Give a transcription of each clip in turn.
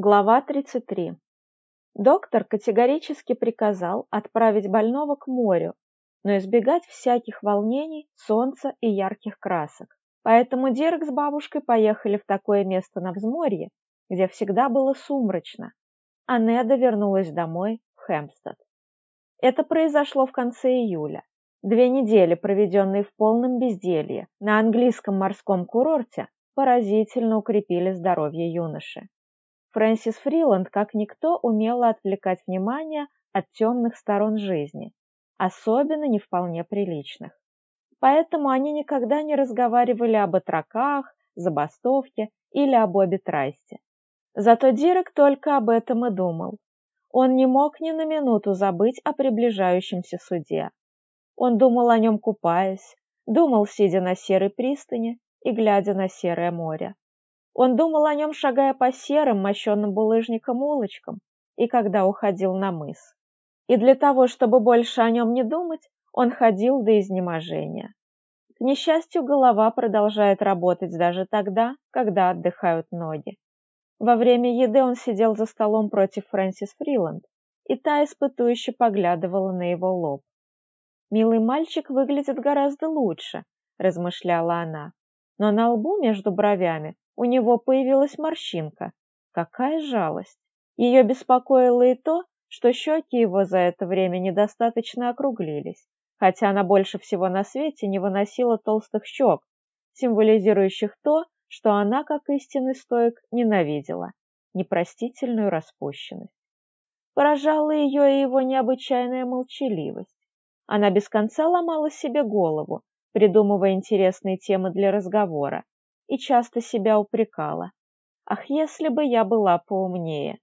Глава 33. Доктор категорически приказал отправить больного к морю, но избегать всяких волнений, солнца и ярких красок. Поэтому Дирк с бабушкой поехали в такое место на взморье, где всегда было сумрачно, а Неда вернулась домой в Хэмпстед. Это произошло в конце июля. Две недели, проведенные в полном безделье на английском морском курорте, поразительно укрепили здоровье юноши. Фрэнсис Фриланд, как никто, умела отвлекать внимание от темных сторон жизни, особенно не вполне приличных. Поэтому они никогда не разговаривали об отроках, забастовке или об обе трасте. Зато Дирек только об этом и думал. Он не мог ни на минуту забыть о приближающемся суде. Он думал о нем купаясь, думал, сидя на серой пристани и глядя на серое море. Он думал о нем, шагая по серым, мощенным булыжником улочкам, и когда уходил на мыс. И для того, чтобы больше о нем не думать, он ходил до изнеможения. К несчастью, голова продолжает работать даже тогда, когда отдыхают ноги. Во время еды он сидел за столом против Фрэнсис Фриланд, и та испытующе поглядывала на его лоб. «Милый мальчик выглядит гораздо лучше», – размышляла она, но на лбу между бровями у него появилась морщинка. Какая жалость! Ее беспокоило и то, что щеки его за это время недостаточно округлились, хотя она больше всего на свете не выносила толстых щек, символизирующих то, что она, как истинный стоик, ненавидела – непростительную распущенность. Поражала ее и его необычайная молчаливость. Она без конца ломала себе голову, придумывая интересные темы для разговора, и часто себя упрекала. Ах, если бы я была поумнее.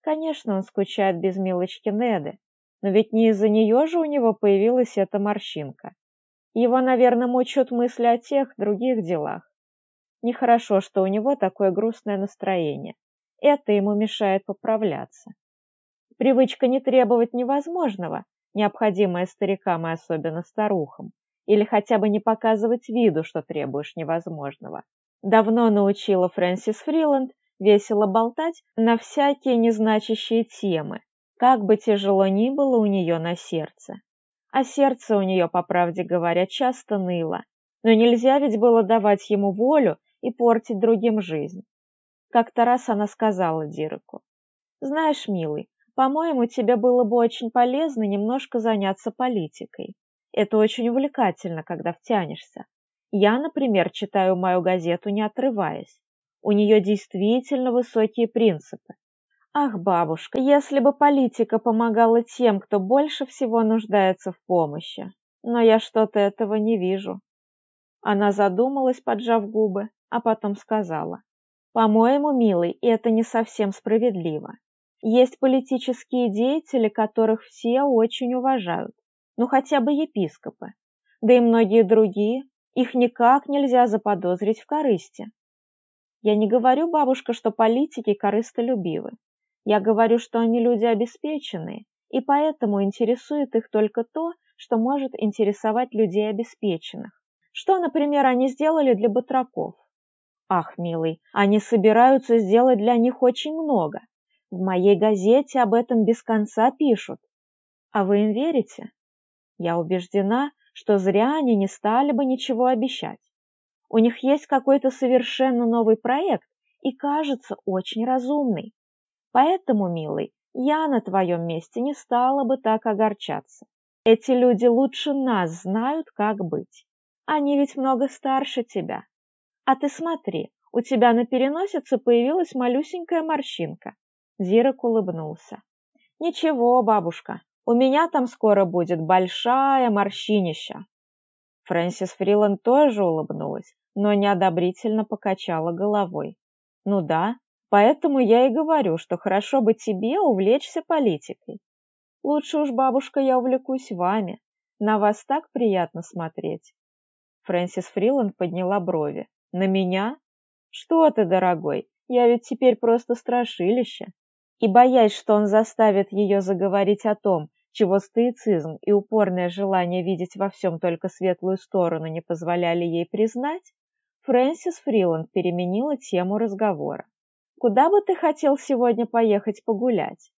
Конечно, он скучает без милочки Неды, но ведь не из-за нее же у него появилась эта морщинка. Его, наверное, мучают мысли о тех других делах. Нехорошо, что у него такое грустное настроение. Это ему мешает поправляться. Привычка не требовать невозможного, необходимая старикам и особенно старухам, или хотя бы не показывать виду, что требуешь невозможного. Давно научила Фрэнсис Фриланд весело болтать на всякие незначащие темы, как бы тяжело ни было у нее на сердце. А сердце у нее, по правде говоря, часто ныло, но нельзя ведь было давать ему волю и портить другим жизнь. Как-то раз она сказала Диреку, «Знаешь, милый, по-моему, тебе было бы очень полезно немножко заняться политикой. Это очень увлекательно, когда втянешься. Я, например, читаю мою газету, не отрываясь. У нее действительно высокие принципы. Ах, бабушка, если бы политика помогала тем, кто больше всего нуждается в помощи. Но я что-то этого не вижу. Она задумалась, поджав губы, а потом сказала. По-моему, милый, это не совсем справедливо. Есть политические деятели, которых все очень уважают ну хотя бы епископы, да и многие другие, их никак нельзя заподозрить в корысти. Я не говорю, бабушка, что политики корыстолюбивы. Я говорю, что они люди обеспеченные, и поэтому интересует их только то, что может интересовать людей обеспеченных. Что, например, они сделали для батраков? Ах, милый, они собираются сделать для них очень много. В моей газете об этом без конца пишут. А вы им верите? Я убеждена, что зря они не стали бы ничего обещать. У них есть какой-то совершенно новый проект и, кажется, очень разумный. Поэтому, милый, я на твоем месте не стала бы так огорчаться. Эти люди лучше нас знают, как быть. Они ведь много старше тебя. А ты смотри, у тебя на переносице появилась малюсенькая морщинка. Зирок улыбнулся. Ничего, бабушка, у меня там скоро будет большая морщинища. Фрэнсис Фриланд тоже улыбнулась, но неодобрительно покачала головой. Ну да, поэтому я и говорю, что хорошо бы тебе увлечься политикой. Лучше уж, бабушка, я увлекусь вами. На вас так приятно смотреть. Фрэнсис Фриланд подняла брови. На меня? Что ты, дорогой, я ведь теперь просто страшилище. И боясь, что он заставит ее заговорить о том, чего стоицизм и упорное желание видеть во всем только светлую сторону не позволяли ей признать, Фрэнсис Фриланд переменила тему разговора. куда бы ты хотел сегодня поехать погулять?»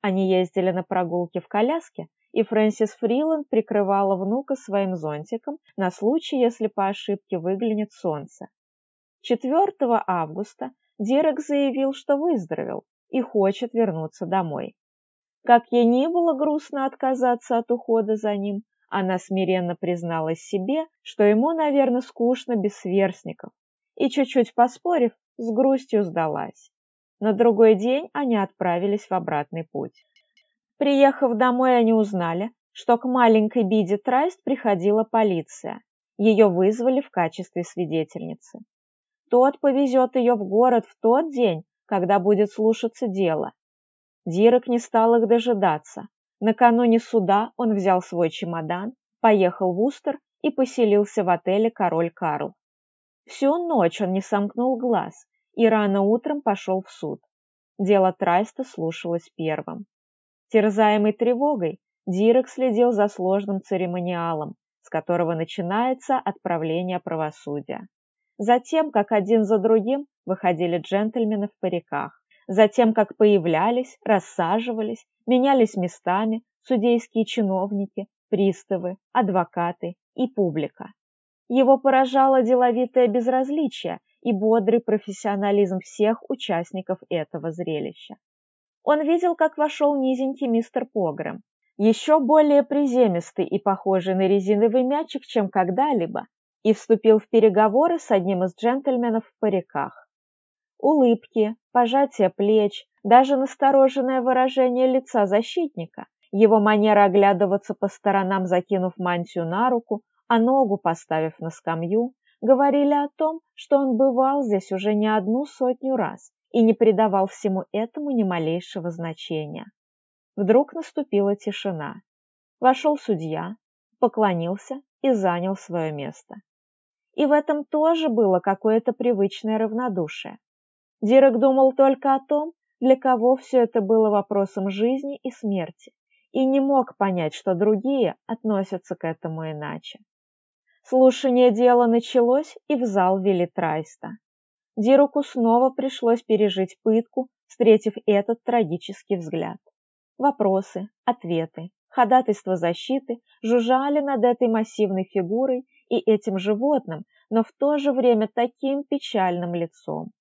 Они ездили на прогулки в коляске, и Фрэнсис Фриланд прикрывала внука своим зонтиком на случай, если по ошибке выглянет солнце. 4 августа Дирек заявил, что выздоровел и хочет вернуться домой. Как ей не было грустно отказаться от ухода за ним, она смиренно призналась себе, что ему, наверное, скучно без сверстников, и, чуть-чуть поспорив, с грустью сдалась. На другой день они отправились в обратный путь. Приехав домой, они узнали, что к маленькой Биде Трайст приходила полиция. Ее вызвали в качестве свидетельницы. Тот повезет ее в город в тот день, когда будет слушаться дело. Дирек не стал их дожидаться. Накануне суда он взял свой чемодан, поехал в Устер и поселился в отеле «Король Карл». Всю ночь он не сомкнул глаз и рано утром пошел в суд. Дело Трайста слушалось первым. Терзаемый тревогой, Дирек следил за сложным церемониалом, с которого начинается отправление правосудия. Затем, как один за другим выходили джентльмены в париках. Затем, как появлялись, рассаживались, менялись местами судейские чиновники, приставы, адвокаты и публика. Его поражало деловитое безразличие и бодрый профессионализм всех участников этого зрелища. Он видел, как вошел низенький мистер Погрем, еще более приземистый и похожий на резиновый мячик, чем когда-либо, и вступил в переговоры с одним из джентльменов в париках. Улыбки, пожатие плеч, даже настороженное выражение лица защитника, его манера оглядываться по сторонам, закинув мантию на руку, а ногу поставив на скамью, говорили о том, что он бывал здесь уже не одну сотню раз и не придавал всему этому ни малейшего значения. Вдруг наступила тишина. Вошел судья, поклонился и занял свое место. И в этом тоже было какое-то привычное равнодушие. Дирек думал только о том, для кого все это было вопросом жизни и смерти, и не мог понять, что другие относятся к этому иначе. Слушание дела началось, и в зал вели Трайста. Дируку снова пришлось пережить пытку, встретив этот трагический взгляд. Вопросы, ответы, ходатайство защиты жужжали над этой массивной фигурой и этим животным, но в то же время таким печальным лицом.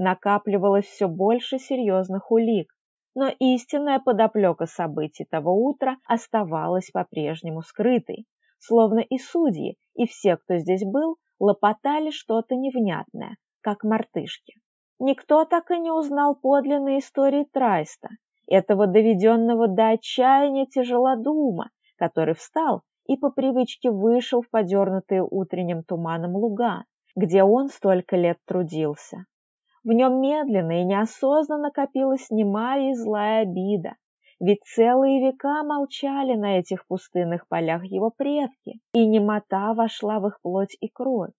Накапливалось все больше серьезных улик, но истинная подоплека событий того утра оставалась по-прежнему скрытой, словно и судьи, и все, кто здесь был, лопотали что-то невнятное, как мартышки. Никто так и не узнал подлинной истории Трайста, этого доведенного до отчаяния тяжелодума, который встал и по привычке вышел в подернутые утренним туманом луга, где он столько лет трудился. В нем медленно и неосознанно копилась немая и злая обида, ведь целые века молчали на этих пустынных полях его предки, и немота вошла в их плоть и кровь.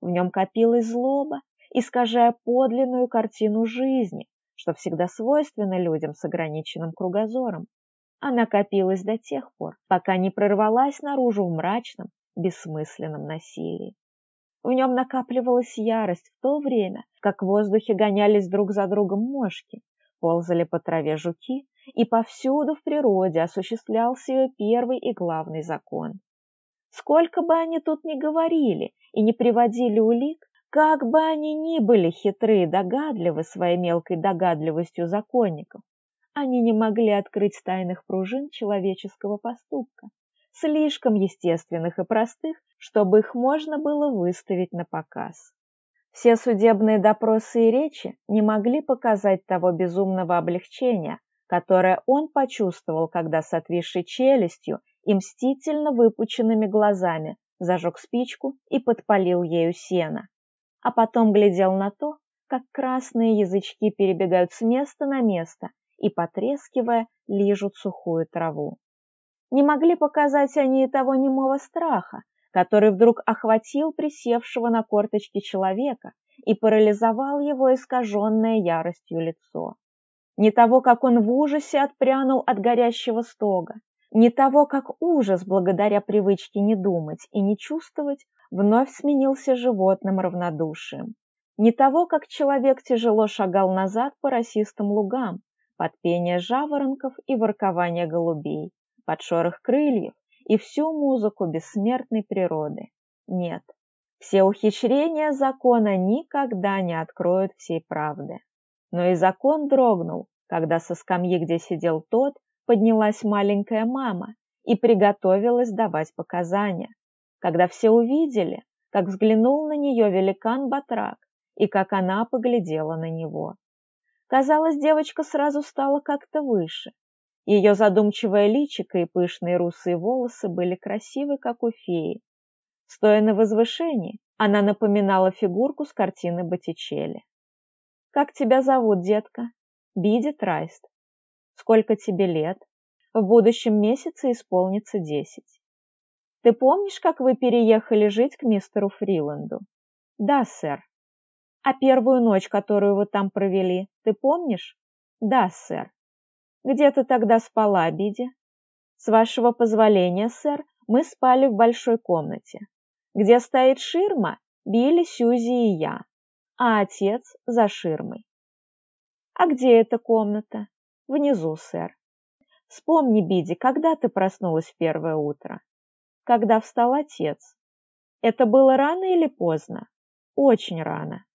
В нем копилась злоба, искажая подлинную картину жизни, что всегда свойственно людям с ограниченным кругозором. Она копилась до тех пор, пока не прорвалась наружу в мрачном, бессмысленном насилии. В нем накапливалась ярость в то время, как в воздухе гонялись друг за другом мошки, ползали по траве жуки, и повсюду в природе осуществлялся ее первый и главный закон. Сколько бы они тут ни говорили и не приводили улик, как бы они ни были хитры и догадливы своей мелкой догадливостью законников, они не могли открыть тайных пружин человеческого поступка, слишком естественных и простых, чтобы их можно было выставить на показ. Все судебные допросы и речи не могли показать того безумного облегчения, которое он почувствовал, когда с отвисшей челюстью и мстительно выпученными глазами зажег спичку и подпалил ею сено а потом глядел на то, как красные язычки перебегают с места на место и, потрескивая, лижут сухую траву. Не могли показать они и того немого страха, который вдруг охватил присевшего на корточки человека и парализовал его искаженное яростью лицо. Не того, как он в ужасе отпрянул от горящего стога, не того, как ужас, благодаря привычке не думать и не чувствовать, вновь сменился животным равнодушием. не того, как человек тяжело шагал назад по росистым лугам, под пение жаворонков и воркование голубей, под шорох крыльев и всю музыку бессмертной природы. Нет, все ухищрения закона никогда не откроют всей правды. Но и закон дрогнул, когда со скамьи, где сидел тот, поднялась маленькая мама и приготовилась давать показания. Когда все увидели, как взглянул на нее великан Батрак и как она поглядела на него. Казалось, девочка сразу стала как-то выше. Ее задумчивое личико и пышные русые волосы были красивы, как у феи. Стоя на возвышении, она напоминала фигурку с картины Боттичелли. «Как тебя зовут, детка?» «Биди Трайст». «Сколько тебе лет?» «В будущем месяце исполнится десять». «Ты помнишь, как вы переехали жить к мистеру Фриланду?» «Да, сэр». «А первую ночь, которую вы там провели, ты помнишь?» «Да, сэр». «Где ты тогда спала, Биди?» «С вашего позволения, сэр, мы спали в большой комнате. Где стоит ширма, Билли, Сьюзи и я, а отец за ширмой». «А где эта комната?» «Внизу, сэр». «Вспомни, Биди, когда ты проснулась в первое утро?» «Когда встал отец». «Это было рано или поздно?» «Очень рано».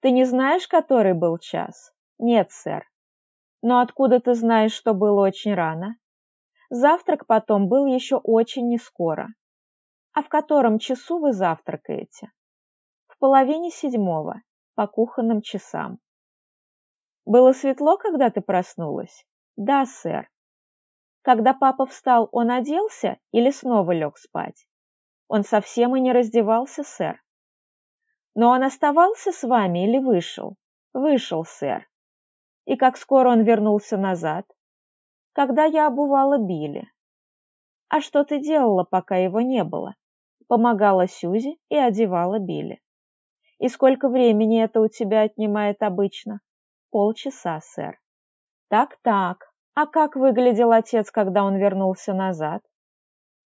«Ты не знаешь, который был час?» «Нет, сэр». Но откуда ты знаешь, что было очень рано? Завтрак потом был еще очень нескоро. А в котором часу вы завтракаете? В половине седьмого, по кухонным часам. Было светло, когда ты проснулась? Да, сэр. Когда папа встал, он оделся или снова лег спать? Он совсем и не раздевался, сэр. Но он оставался с вами или вышел? Вышел, сэр. И как скоро он вернулся назад? Когда я обувала Билли. А что ты делала, пока его не было? Помогала Сюзи и одевала Билли. И сколько времени это у тебя отнимает обычно? Полчаса, сэр. Так-так. А как выглядел отец, когда он вернулся назад?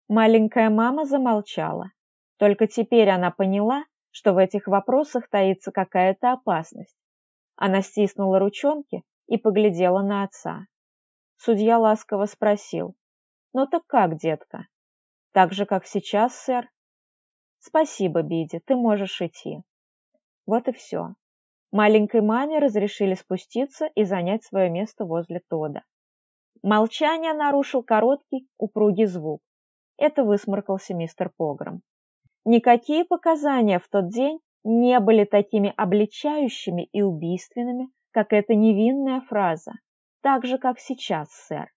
Маленькая мама замолчала. Только теперь она поняла, что в этих вопросах таится какая-то опасность. Она стиснула ручонки и поглядела на отца. Судья ласково спросил. «Ну так как, детка?» «Так же, как сейчас, сэр?» «Спасибо, Биди, ты можешь идти». Вот и все. Маленькой маме разрешили спуститься и занять свое место возле Тода. Молчание нарушил короткий, упругий звук. Это высморкался мистер Погром. Никакие показания в тот день не были такими обличающими и убийственными, как эта невинная фраза, так же, как сейчас, сэр.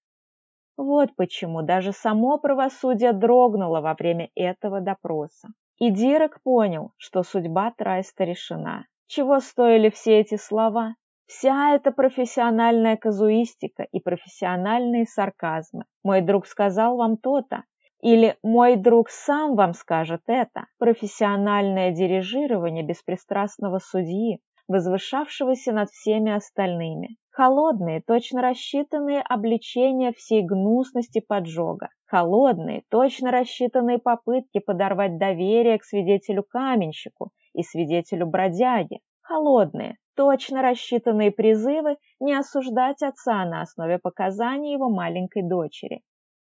Вот почему даже само правосудие дрогнуло во время этого допроса. И Дирек понял, что судьба Трайста решена. Чего стоили все эти слова? Вся эта профессиональная казуистика и профессиональные сарказмы. Мой друг сказал вам то-то, или «мой друг сам вам скажет это» – профессиональное дирижирование беспристрастного судьи, возвышавшегося над всеми остальными. Холодные, точно рассчитанные обличения всей гнусности поджога. Холодные, точно рассчитанные попытки подорвать доверие к свидетелю-каменщику и свидетелю-бродяге. Холодные, точно рассчитанные призывы не осуждать отца на основе показаний его маленькой дочери.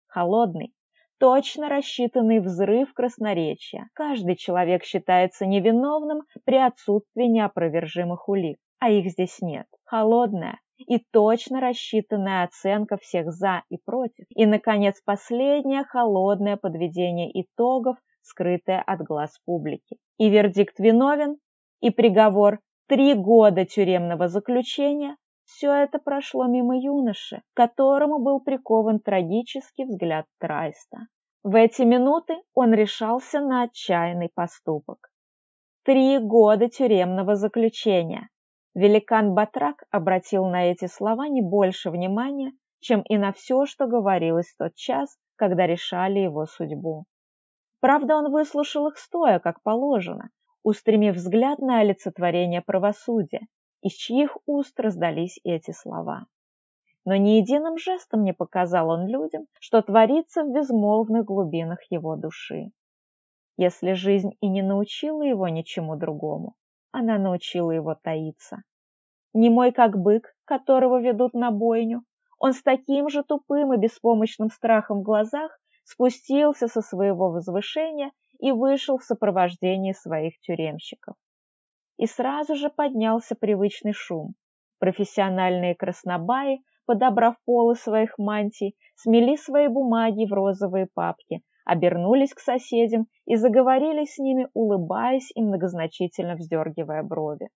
Холодный, точно рассчитанный взрыв красноречия. Каждый человек считается невиновным при отсутствии неопровержимых улик, а их здесь нет. Холодная и точно рассчитанная оценка всех «за» и «против». И, наконец, последнее холодное подведение итогов, скрытое от глаз публики. И вердикт виновен, и приговор три года тюремного заключения все это прошло мимо юноши, к которому был прикован трагический взгляд Трайста. В эти минуты он решался на отчаянный поступок. Три года тюремного заключения. Великан Батрак обратил на эти слова не больше внимания, чем и на все, что говорилось в тот час, когда решали его судьбу. Правда, он выслушал их стоя, как положено, устремив взгляд на олицетворение правосудия, из чьих уст раздались эти слова но ни единым жестом не показал он людям, что творится в безмолвных глубинах его души. Если жизнь и не научила его ничему другому, она научила его таиться. Немой как бык, которого ведут на бойню, он с таким же тупым и беспомощным страхом в глазах спустился со своего возвышения и вышел в сопровождении своих тюремщиков. И сразу же поднялся привычный шум. Профессиональные краснобаи, подобрав полы своих мантий, смели свои бумаги в розовые папки, обернулись к соседям и заговорили с ними, улыбаясь и многозначительно вздергивая брови.